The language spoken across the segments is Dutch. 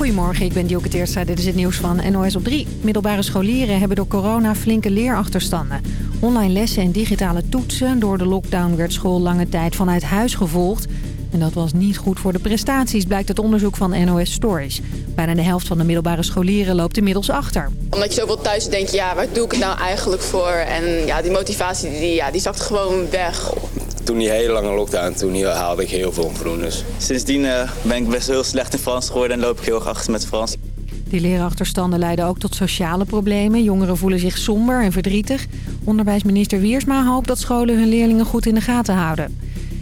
Goedemorgen, ik ben Dioke Teerstra. Dit is het nieuws van NOS op 3. Middelbare scholieren hebben door corona flinke leerachterstanden. Online lessen en digitale toetsen. Door de lockdown werd school lange tijd vanuit huis gevolgd. En dat was niet goed voor de prestaties, blijkt het onderzoek van NOS Stories. Bijna de helft van de middelbare scholieren loopt inmiddels achter. Omdat je zoveel thuis denkt, ja, waar doe ik het nou eigenlijk voor? En ja, die motivatie die, ja, die zakt gewoon weg. Toen die hele lange lockdown, toen haalde ik heel veel onvoldoendes. Sindsdien uh, ben ik best heel slecht in Frans geworden en loop ik heel erg achter met Frans. Die leerachterstanden leiden ook tot sociale problemen. Jongeren voelen zich somber en verdrietig. Onderwijsminister Wiersma hoopt dat scholen hun leerlingen goed in de gaten houden.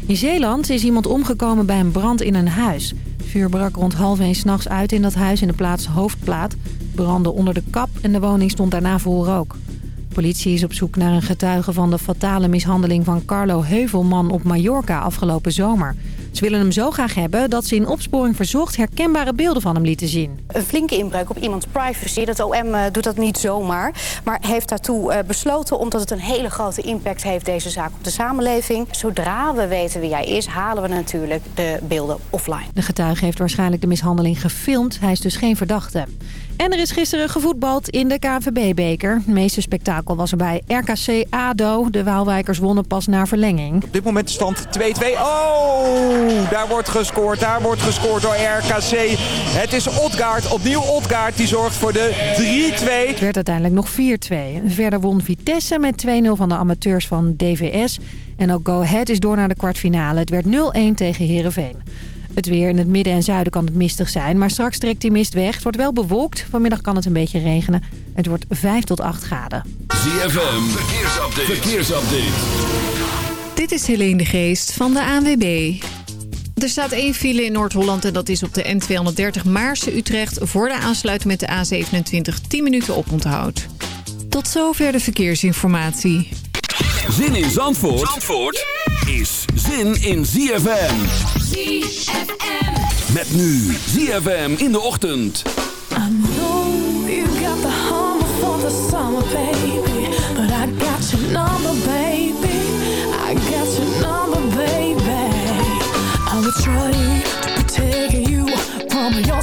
In Zeeland is iemand omgekomen bij een brand in een huis. Het vuur brak rond half één s'nachts uit in dat huis in de plaats Hoofdplaat. Brandde onder de kap en de woning stond daarna vol rook. Politie is op zoek naar een getuige van de fatale mishandeling van Carlo Heuvelman op Mallorca afgelopen zomer. Ze willen hem zo graag hebben dat ze in opsporing verzocht herkenbare beelden van hem lieten zien. Een flinke inbreuk op iemands privacy. Het OM uh, doet dat niet zomaar, maar heeft daartoe uh, besloten omdat het een hele grote impact heeft deze zaak op de samenleving. Zodra we weten wie hij is, halen we natuurlijk de beelden offline. De getuige heeft waarschijnlijk de mishandeling gefilmd. Hij is dus geen verdachte. En er is gisteren gevoetbald in de KNVB-beker. Het meeste spektakel was er bij RKC ADO. De Waalwijkers wonnen pas na verlenging. Op dit moment de stand 2-2. Oh, daar wordt gescoord. Daar wordt gescoord door RKC. Het is Otgaard, opnieuw Otgaard. Die zorgt voor de 3-2. Het werd uiteindelijk nog 4-2. Verder won Vitesse met 2-0 van de amateurs van DVS. En ook Go Ahead is door naar de kwartfinale. Het werd 0-1 tegen Heerenveen. Het weer in het midden en zuiden kan het mistig zijn, maar straks trekt die mist weg. Het wordt wel bewolkt. Vanmiddag kan het een beetje regenen. Het wordt 5 tot 8 graden. ZFM, verkeersupdate. verkeersupdate. Dit is Helene de Geest van de ANWB. Er staat één file in Noord-Holland en dat is op de N230 Maarse-Utrecht... voor de aansluiting met de A27 10 minuten oponthoud. Tot zover de verkeersinformatie. Zin in Zandvoort, Zandvoort is zin in ZFM. ZFM. Met nu ZFM in de ochtend. I know you got the hummer for the summer, baby. But I got your number, baby. I got your number, baby. I will try to protect you from your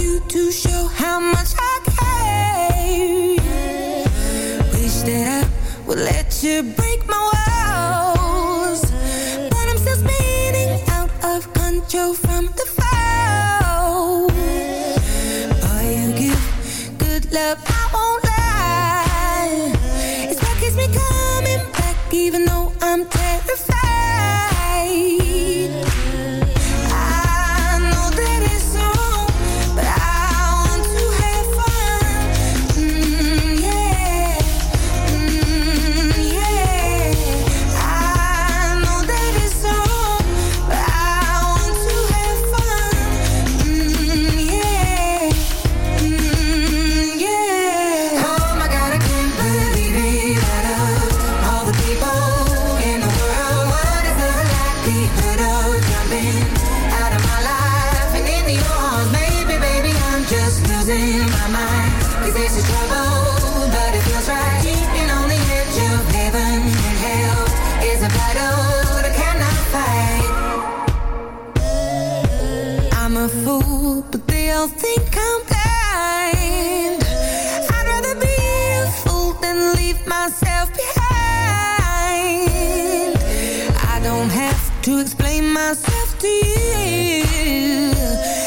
you to show how much I can't. Wish that I would let you break my you'll think I'm blind. I'd rather be a fool than leave myself behind. I don't have to explain myself to you.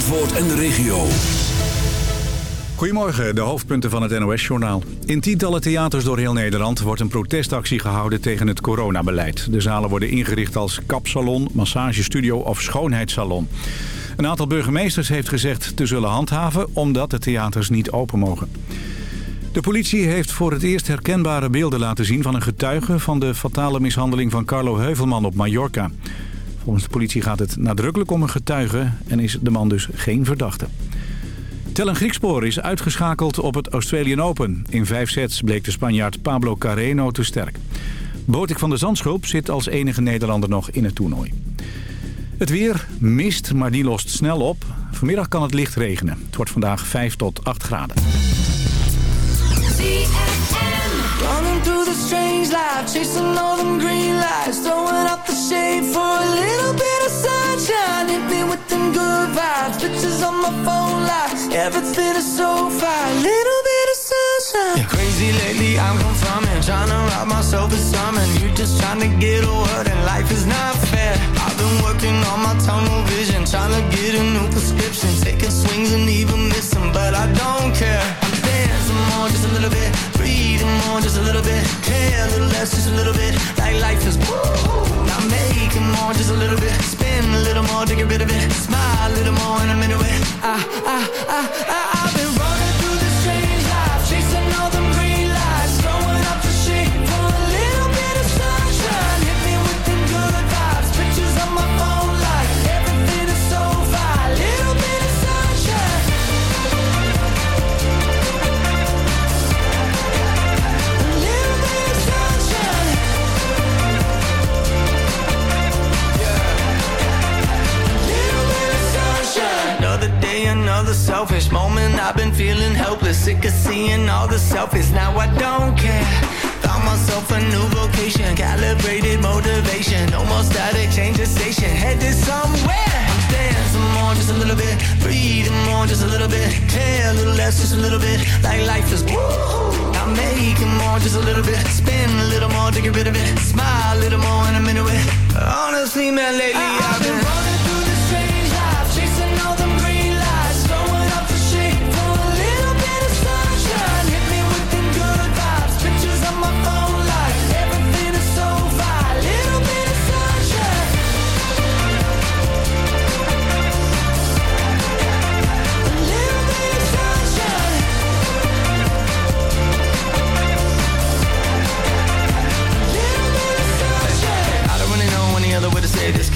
Zandvoort en de regio. Goedemorgen, de hoofdpunten van het NOS-journaal. In tientallen theaters door heel Nederland wordt een protestactie gehouden tegen het coronabeleid. De zalen worden ingericht als kapsalon, massagestudio of schoonheidssalon. Een aantal burgemeesters heeft gezegd te zullen handhaven omdat de theaters niet open mogen. De politie heeft voor het eerst herkenbare beelden laten zien van een getuige van de fatale mishandeling van Carlo Heuvelman op Mallorca. Volgens de politie gaat het nadrukkelijk om een getuige en is de man dus geen verdachte. Tellen Griekspoor is uitgeschakeld op het Australian Open. In vijf sets bleek de Spanjaard Pablo Carreno te sterk. Botik van de Zandschulp zit als enige Nederlander nog in het toernooi. Het weer mist, maar die lost snel op. Vanmiddag kan het licht regenen. Het wordt vandaag 5 tot 8 graden. Through the strange life, chasing all them green lights, throwing up the shade for a little bit of sunshine. Hit me with them good vibes, pictures on my phone life. Everything is so fine, little bit of sunshine. Yeah, crazy lately, I'm confirming, trying to rob myself of something. You're just trying to get a word, and life is not fair. I've been working on my tunnel vision, trying to get a new prescription, taking swings and even missing, but I don't care. More, just a little bit, breathing more, just a little bit, care a little less, just a little bit, like life is woo. Now making more, just a little bit, spin a little more to get rid of it, smile a little more and I'm into it. I, I, I, I, I've been running seeing all the selfies. Now I don't care. Found myself a new vocation, calibrated motivation. No more static, change the station, headed somewhere. I'm dancing more, just a little bit. Breathing more, just a little bit. Care a little less, just a little bit. Like life is woo. I'm making more, just a little bit. Spin a little more to get rid of it. Smile a little more and I'm into it. Honestly, man, lately I've been running through this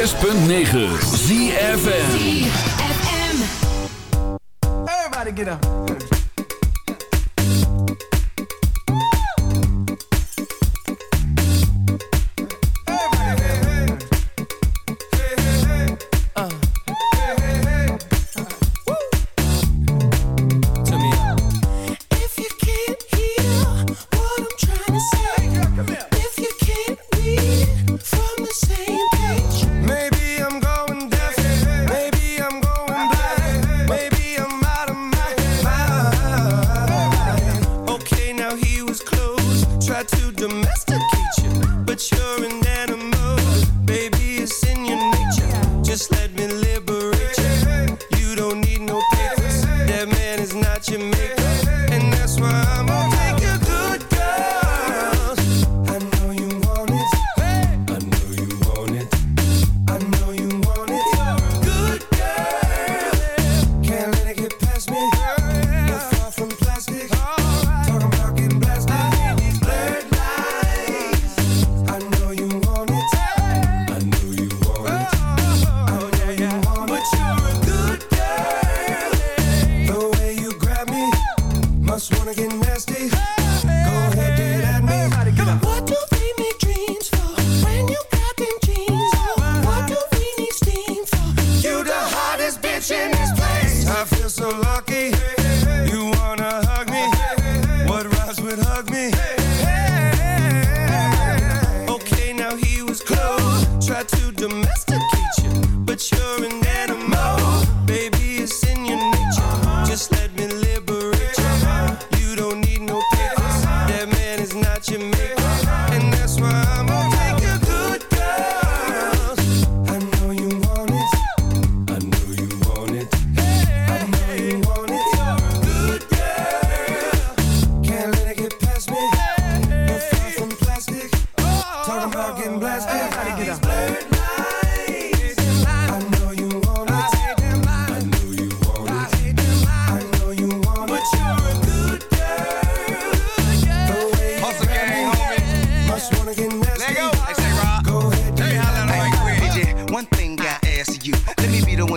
106.9 ZFN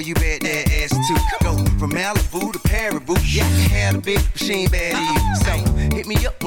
you bet that ass too. Go from Malibu to Paribu, yeah, I can have a big machine bad you. So hit me up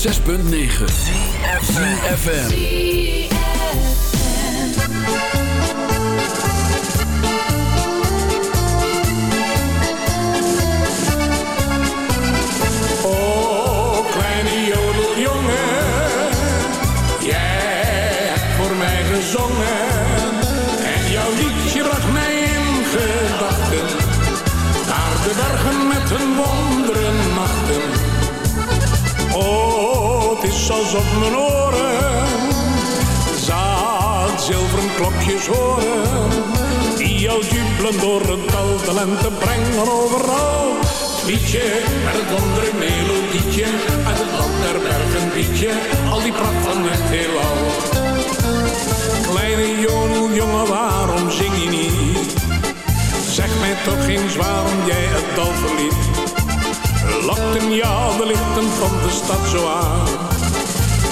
106.9 het alsof mijn oren zaad zilveren klokjes horen. Die jou jubelen door het dal, de lente brengen overal. Liedje met het wondere melodietje, uit het land der bergen al die pracht van het heelal. Kleine jongen, waarom zing je niet? Zeg mij toch eens waarom jij het dal verliet. Lokten jou de lichten van de stad zo aan?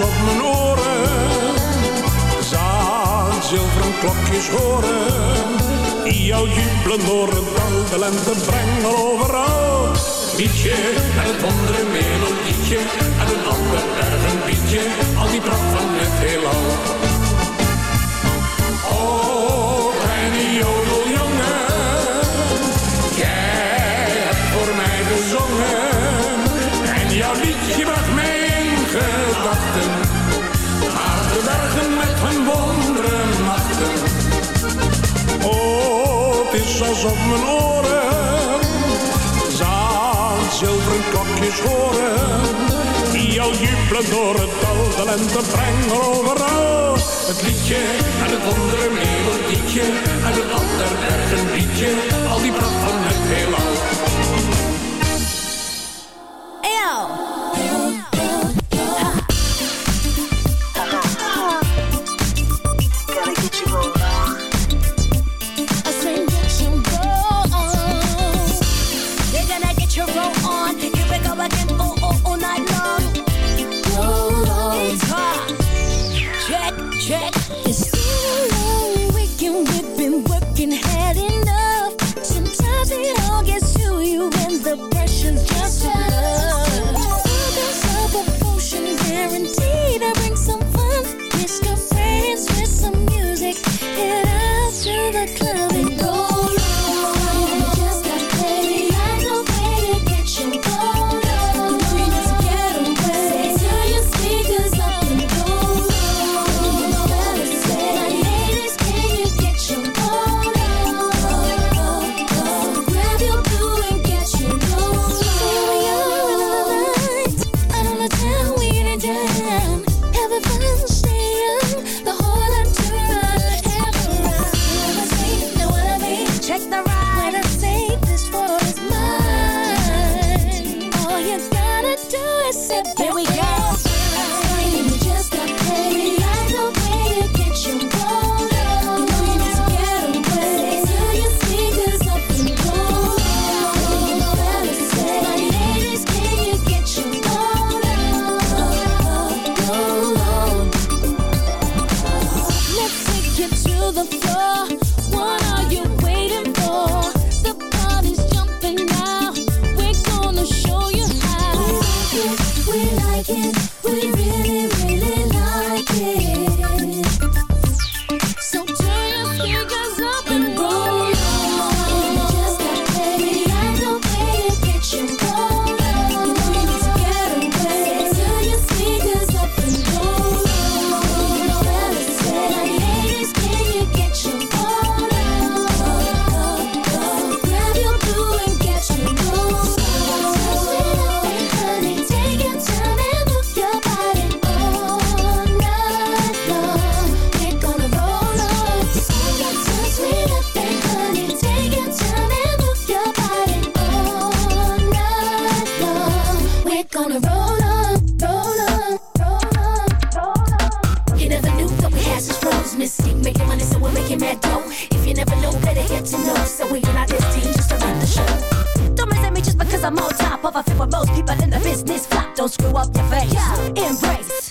Alsof mijn oren zaad zilveren klokjes horen. Die jou jubelen door het de lente brengen overal. Liedje en het wondere melodietje, en een ander bergen liedje, al die pracht van het heelal. Op mijn oren. Zaan zilveren klokjes horen. Die al jubelen door het dal. De lente brengen overal. Het liedje en het andere melodietje. En het ander berg een liedje. Al die pracht van het heelal.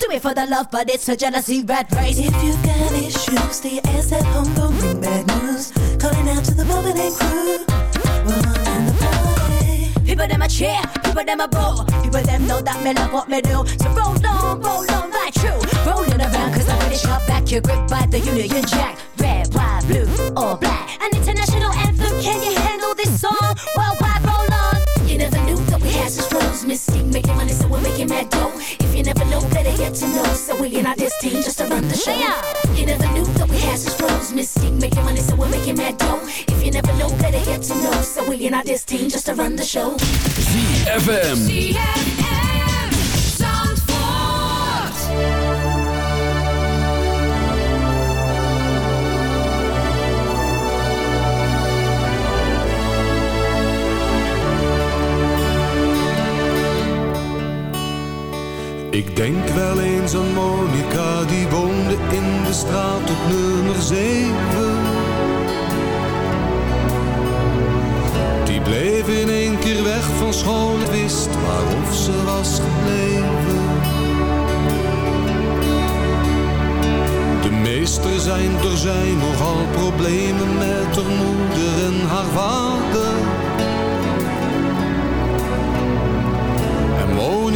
Do it for the love, but it's a jealousy red race. If you got issues, stay ass at home, don't bring bad news. Calling out to the moment and crew. In. People them a cheer, people them a boo. People them know that me love what me do. So roll on, roll on, right true. Rolling around cause I'm British up back. You're gripped by the Union Jack. Red, white, blue, or black. An international anthem, can you handle this song? Worldwide, Mystique making money, so we're making mad dough. If you never know, better get to know. So we in our this team just to run the show. You never knew that we had such flows. Mystique making money, so we're making mad dough. If you never know, better get to know. So we in our this team just to run the show. ZFM. ZFM. Ik denk wel eens aan Monica, die woonde in de straat op nummer 7. Die bleef in één keer weg van school, wist waarof ze was gebleven. De meester zijn, er zijn nogal problemen met haar moeder en haar vader.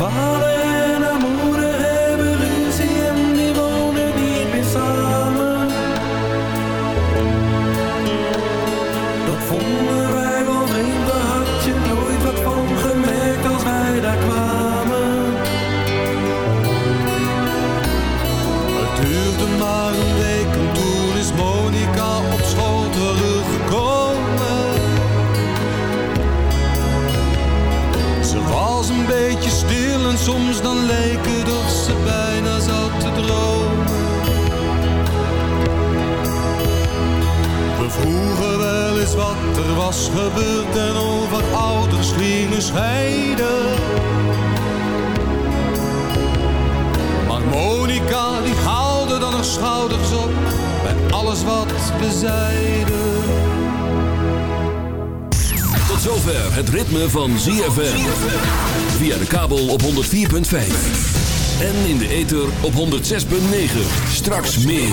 Bye. Wat er was gebeurd en over ouders gingen scheiden. Maar Monica die haalde dan haar schouders op bij alles wat we zeiden. Tot zover het ritme van ZFM. Via de kabel op 104.5. En in de ether op 106.9. Straks meer.